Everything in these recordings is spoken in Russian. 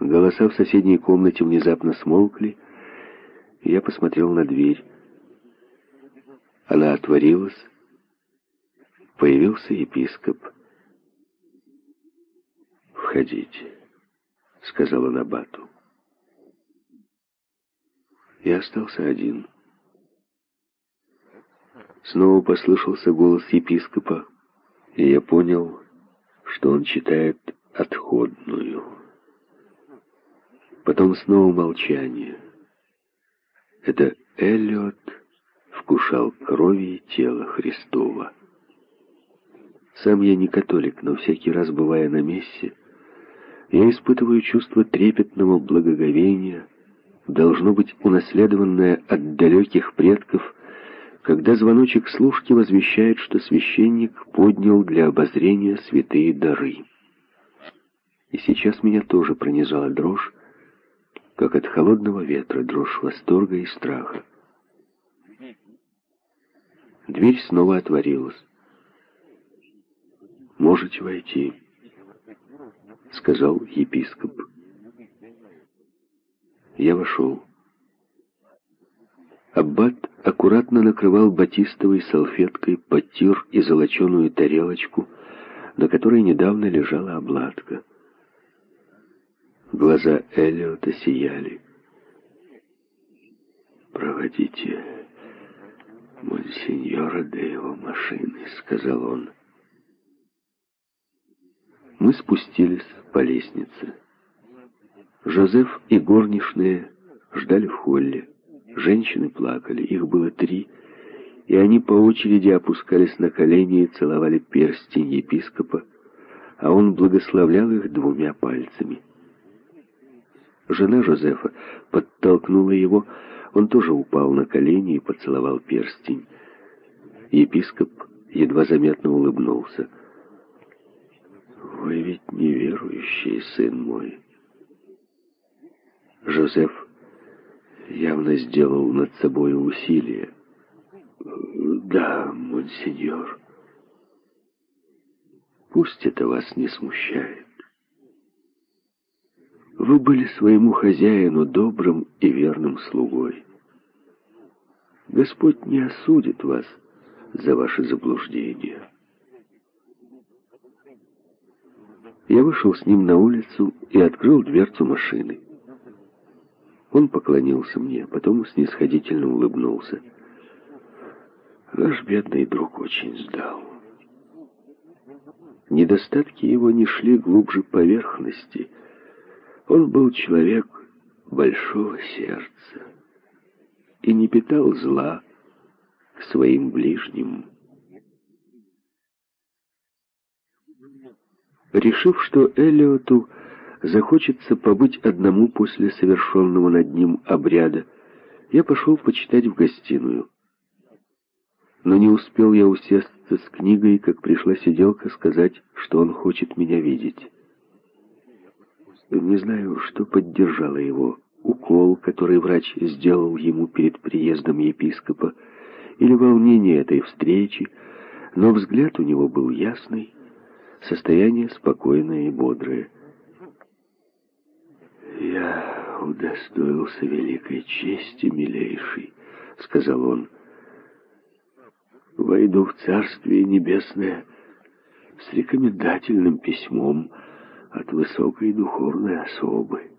Голоса в соседней комнате внезапно смолкли, и я посмотрел на дверь. Она отворилась. Появился епископ. «Входите», — сказала Набату. Я остался один. Снова послышался голос епископа, и я понял, что он читает отходную. Потом снова молчание. Это Эллиот вкушал крови и тела Христова. Сам я не католик, но всякий раз, бывая на мессе, я испытываю чувство трепетного благоговения, должно быть унаследованное от далеких предков, когда звоночек служки возвещает, что священник поднял для обозрения святые дары. И сейчас меня тоже пронизала дрожь, как от холодного ветра, дрожь восторга и страха. Дверь снова отворилась. «Можете войти», — сказал епископ. Я вошел. Аббат аккуратно накрывал батистовой салфеткой потир и золоченую тарелочку, на которой недавно лежала обладка. Глаза Эллиота сияли. «Проводите монсеньора до его машины», — сказал он. Мы спустились по лестнице. Жозеф и горничные ждали в холле. Женщины плакали, их было три, и они по очереди опускались на колени и целовали перстень епископа, а он благословлял их двумя пальцами. Жена Жозефа подтолкнула его, он тоже упал на колени и поцеловал перстень. Епископ едва заметно улыбнулся. «Вы ведь неверующий, сын мой». Жозеф явно сделал над собой усилие. «Да, монсеньор. Пусть это вас не смущает. Вы были своему хозяину добрым и верным слугой. Господь не осудит вас за ваши заблуждения. Я вышел с ним на улицу и открыл дверцу машины. Он поклонился мне, потом снисходительно улыбнулся. Наш бедный друг очень сдал. Недостатки его не шли глубже поверхности — он был человек большого сердца и не питал зла к своим ближним. Решив, что Элиоту захочется побыть одному после совершенного над ним обряда, я пошел почитать в гостиную. Но не успел я усесться с книгой, как пришла сиделка сказать, что он хочет меня видеть. Не знаю, что поддержало его. Укол, который врач сделал ему перед приездом епископа, или волнение этой встречи, но взгляд у него был ясный, состояние спокойное и бодрое. «Я удостоился великой чести, милейший», — сказал он. «Войду в Царствие Небесное с рекомендательным письмом от высокой духовной особы.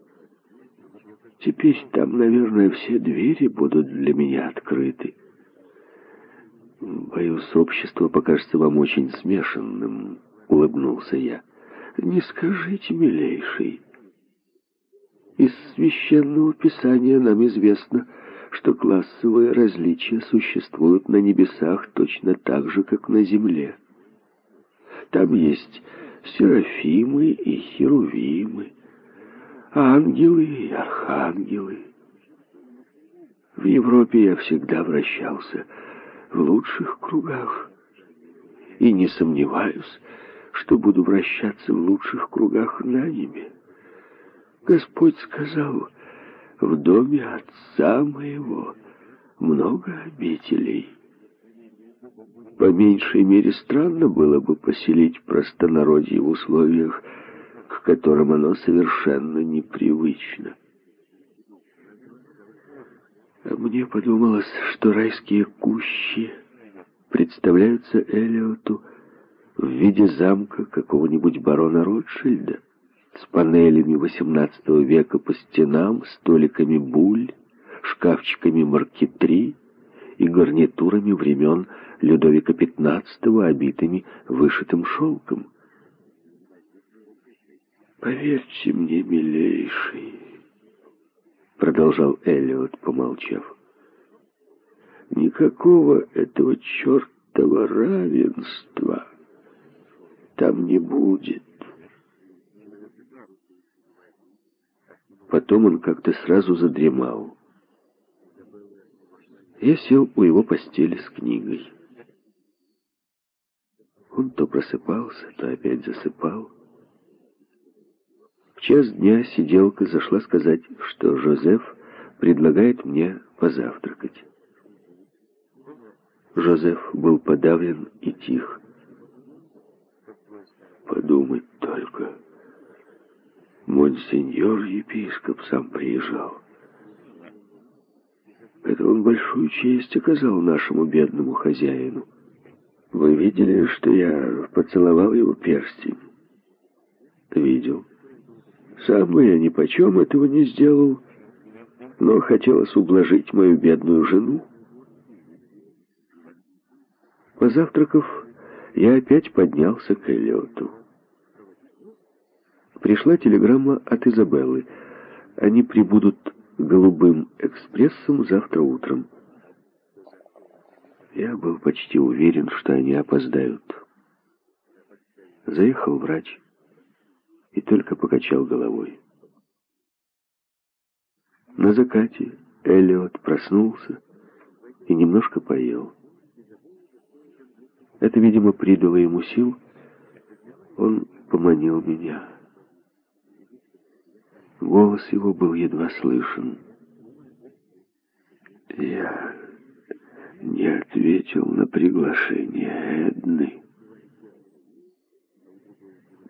Теперь там, наверное, все двери будут для меня открыты. Боюсь, общество покажется вам очень смешанным, улыбнулся я. Не скажите, милейший. Из священного писания нам известно, что классовые различия существуют на небесах точно так же, как на земле. Там есть серафимы и херувимы, ангелы и архангелы. В Европе я всегда вращался в лучших кругах и не сомневаюсь, что буду вращаться в лучших кругах на небе. Господь сказал, в доме отца моего много обителей. По меньшей мере странно было бы поселить простонародье в условиях, к котором оно совершенно непривычно. А мне подумалось, что райские кущи представляются Элиоту в виде замка какого-нибудь барона Ротшильда с панелями XVIII века по стенам, столиками буль, шкафчиками маркетри и гарнитурами времен Людовика XV, обитыми вышитым шелком. «Поверьте мне, милейший», — продолжал Эллиот, помолчав, — «никакого этого чертова равенства там не будет». Потом он как-то сразу задремал. Я сел у его постели с книгой. Он то просыпался, то опять засыпал. В час дня сиделка зашла сказать, что Жозеф предлагает мне позавтракать. Жозеф был подавлен и тих. Подумать только. Монсеньор епископ сам приезжал. Это он большую честь оказал нашему бедному хозяину. Вы видели, что я поцеловал его перстень? Видел. Сам бы я ни почем этого не сделал, но хотелось ублажить мою бедную жену. Позавтракав, я опять поднялся к Эллиоту. Пришла телеграмма от Изабеллы. Они прибудут голубым экспрессом завтра утром. Я был почти уверен, что они опоздают. Заехал врач и только покачал головой. На закате Эллиот проснулся и немножко поел. Это, видимо, придало ему сил. Он поманил меня. Голос его был едва слышен. Я не ответил на приглашение Эдны.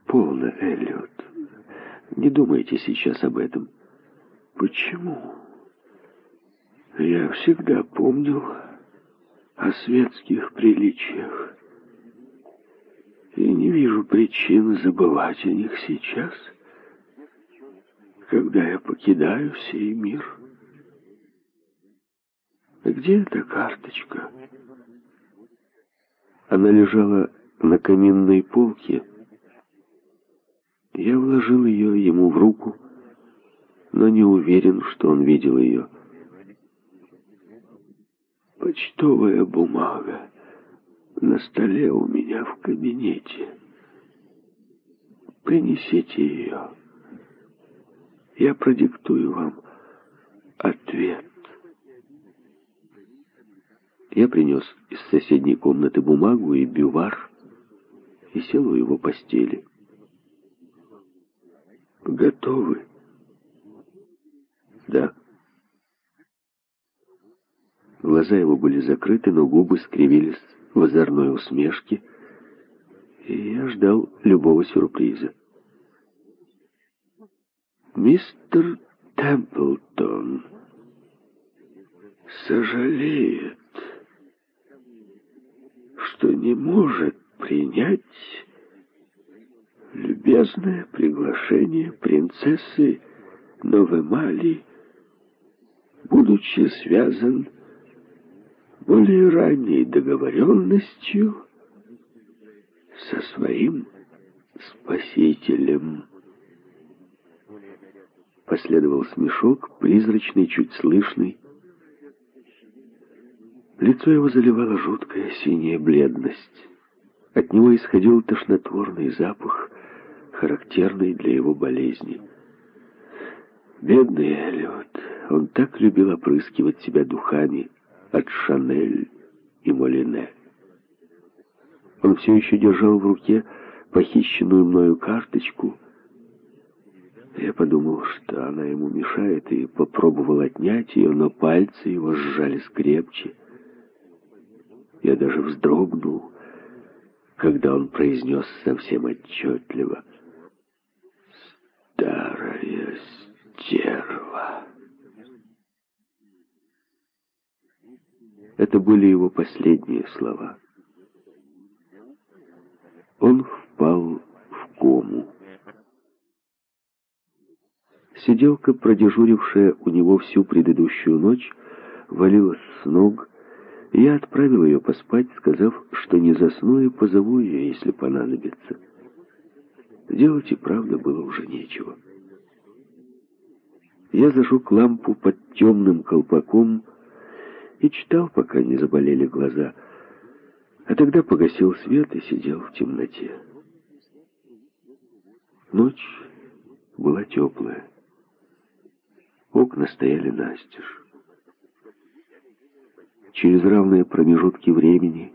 Полно, Эллиот. Не думайте сейчас об этом. Почему? Я всегда помнил о светских приличиях и не вижу причин забывать о них сейчас — когда я покидаю сей мир. Где эта карточка? Она лежала на каминной полке. Я вложил ее ему в руку, но не уверен, что он видел ее. Почтовая бумага на столе у меня в кабинете. Принесите ее я продиктую вам ответ. Я принес из соседней комнаты бумагу и бювар и сел у его постели. Готовы? Да. Глаза его были закрыты, но губы скривились в озорной усмешке, и я ждал любого сюрприза мистер Темплтон сожалеет, что не может принять любезное приглашение принцессы Новемали, будучи связан более ранней договоренностью со своим спасителем. Последовал смешок, призрачный, чуть слышный. Лицо его заливала жуткая синяя бледность. От него исходил тошнотворный запах, характерный для его болезни. Бедный Эллиот, он так любил опрыскивать себя духами от Шанель и Молине. Он все еще держал в руке похищенную мною карточку — я подумал, что она ему мешает, и попробовал отнять ее, но пальцы его сжались крепче. Я даже вздрогнул, когда он произнес совсем отчетливо. стерва. Это были его последние слова. Он впал в кому. Сиделка, продежурившая у него всю предыдущую ночь, валилась с ног, я отправил ее поспать, сказав, что не засну и позову ее, если понадобится. Делать и правда было уже нечего. Я зажег лампу под темным колпаком и читал, пока не заболели глаза, а тогда погасил свет и сидел в темноте. Ночь была теплая. Окна стояли настежь. Через равные промежутки времени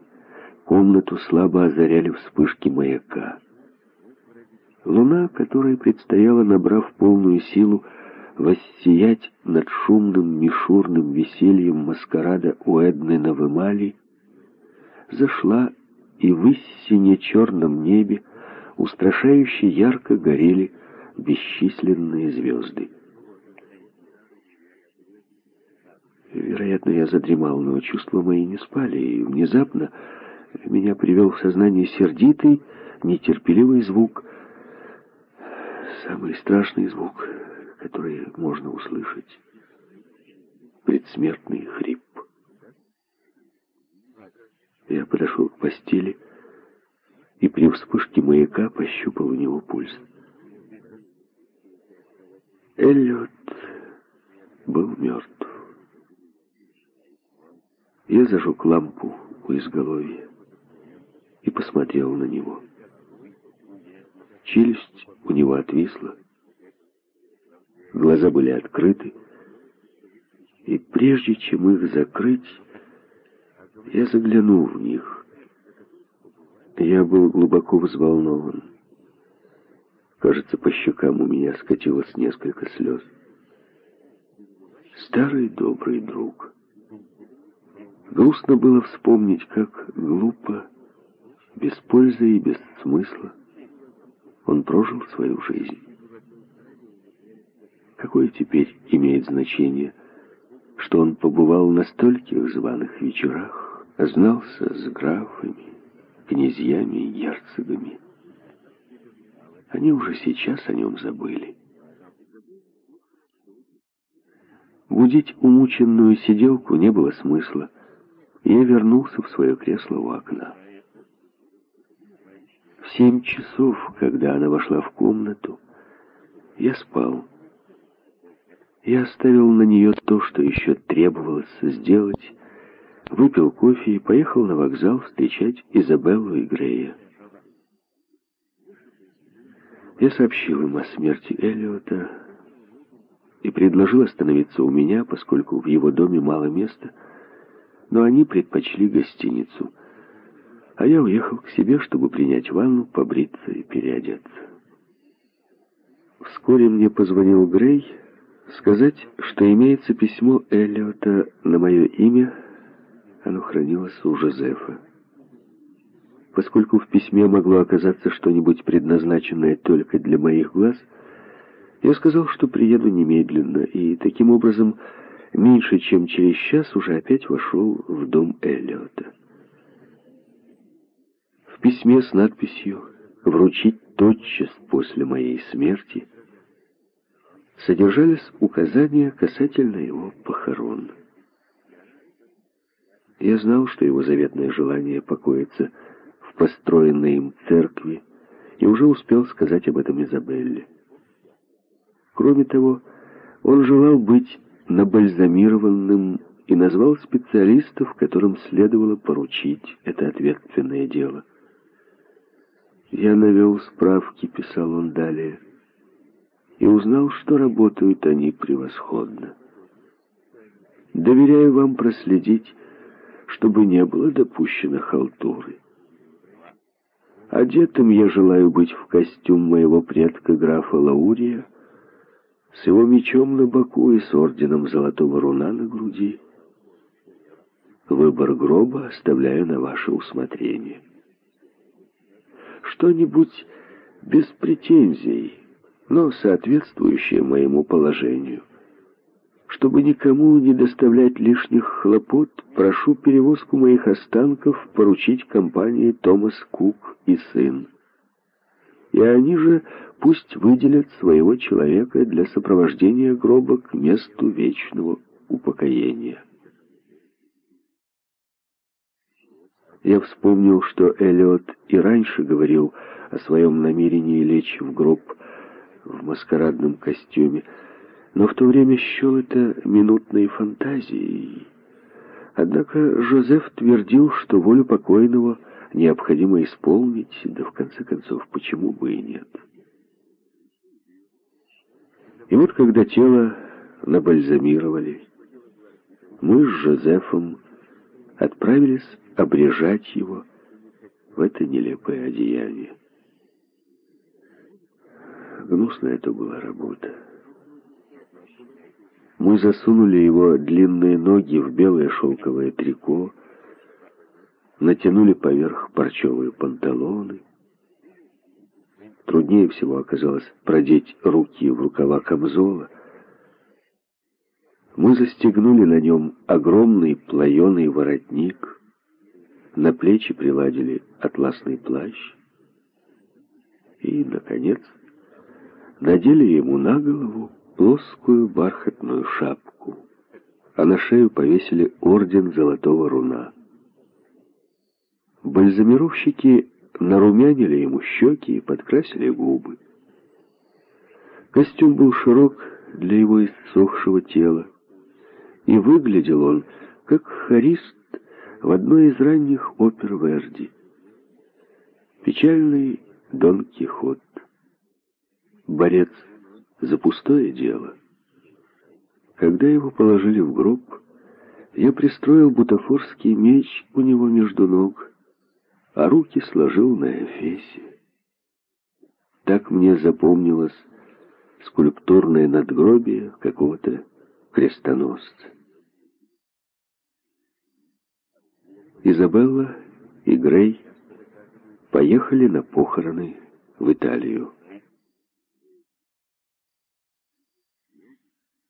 комнату слабо озаряли вспышки маяка. Луна, которой предстояло, набрав полную силу, воссиять над шумным мишурным весельем маскарада у Эдны на Вымали, зашла, и в истине черном небе устрашающе ярко горели бесчисленные звезды. Вероятно, я задремал, но чувства мои не спали, и внезапно меня привел в сознание сердитый, нетерпеливый звук. Самый страшный звук, который можно услышать. Предсмертный хрип. Я подошел к постели и при вспышке маяка пощупал у него пульс. Эллиот был мертв. Я зажег лампу у изголовья и посмотрел на него. Челюсть у него отвисла, глаза были открыты, и прежде чем их закрыть, я заглянул в них. Я был глубоко взволнован. Кажется, по щекам у меня скатилось несколько слез. Старый добрый друг — Грустно было вспомнить, как глупо, без пользы и без смысла он прожил свою жизнь. Какое теперь имеет значение, что он побывал на стольких званых вечерах, знался с графами, князьями и герцогами. Они уже сейчас о нем забыли. Будить умученную сиделку не было смысла я вернулся в свое кресло у окна. В семь часов, когда она вошла в комнату, я спал. Я оставил на нее то, что еще требовалось сделать, выпил кофе и поехал на вокзал встречать Изабеллу и Грея. Я сообщил им о смерти Эллиота и предложил остановиться у меня, поскольку в его доме мало места — но они предпочли гостиницу. А я уехал к себе, чтобы принять ванну, побриться и переодеться. Вскоре мне позвонил Грей сказать, что имеется письмо Эллиота на мое имя, оно хранилось у Жозефа. Поскольку в письме могло оказаться что-нибудь предназначенное только для моих глаз, я сказал, что приеду немедленно, и таким образом меньше чем через час уже опять вошел в дом Эллиота. В письме с надписью «Вручить тотчас после моей смерти» содержались указания касательно его похорон. Я знал, что его заветное желание покоится в построенной им церкви, и уже успел сказать об этом Изабелле. Кроме того, он желал быть набальзамированным и назвал специалистов, которым следовало поручить это ответственное дело. «Я навел справки», — писал он далее, — «и узнал, что работают они превосходно. Доверяю вам проследить, чтобы не было допущено халтуры. Одетым я желаю быть в костюм моего предка графа Лаурия, с его мечом на боку и с орденом золотого руна на груди. Выбор гроба оставляю на ваше усмотрение. Что-нибудь без претензий, но соответствующее моему положению. Чтобы никому не доставлять лишних хлопот, прошу перевозку моих останков поручить компании Томас Кук и сын. И они же пусть выделят своего человека для сопровождения гроба к месту вечного упокоения. Я вспомнил, что Эллиот и раньше говорил о своем намерении лечь в гроб в маскарадном костюме, но в то время счел это минутной фантазией. Однако Жозеф твердил, что волю покойного необходимо исполнить, да в конце концов, почему бы и нет. И вот когда тело набальзамировали, мы с Жозефом отправились обрежать его в это нелепое одеяние. Гнусная это была работа. Мы засунули его длинные ноги в белое шелковое трико, натянули поверх парчевые панталоны. Труднее всего оказалось продеть руки в рукава камзола. Мы застегнули на нем огромный плаеный воротник, на плечи приладили атласный плащ и, наконец, надели ему на голову плоскую бархатную шапку, а на шею повесили орден золотого руна. Бальзамировщики нарумянили ему щеки и подкрасили губы. Костюм был широк для его иссохшего тела, и выглядел он, как хорист в одной из ранних опер Верди. Печальный Дон Кихот. Борец за пустое дело. Когда его положили в гроб, я пристроил бутафорский меч у него между ног, а руки сложил на эфесе. Так мне запомнилось скульптурное надгробие какого-то крестоносца. Изабелла и Грей поехали на похороны в Италию.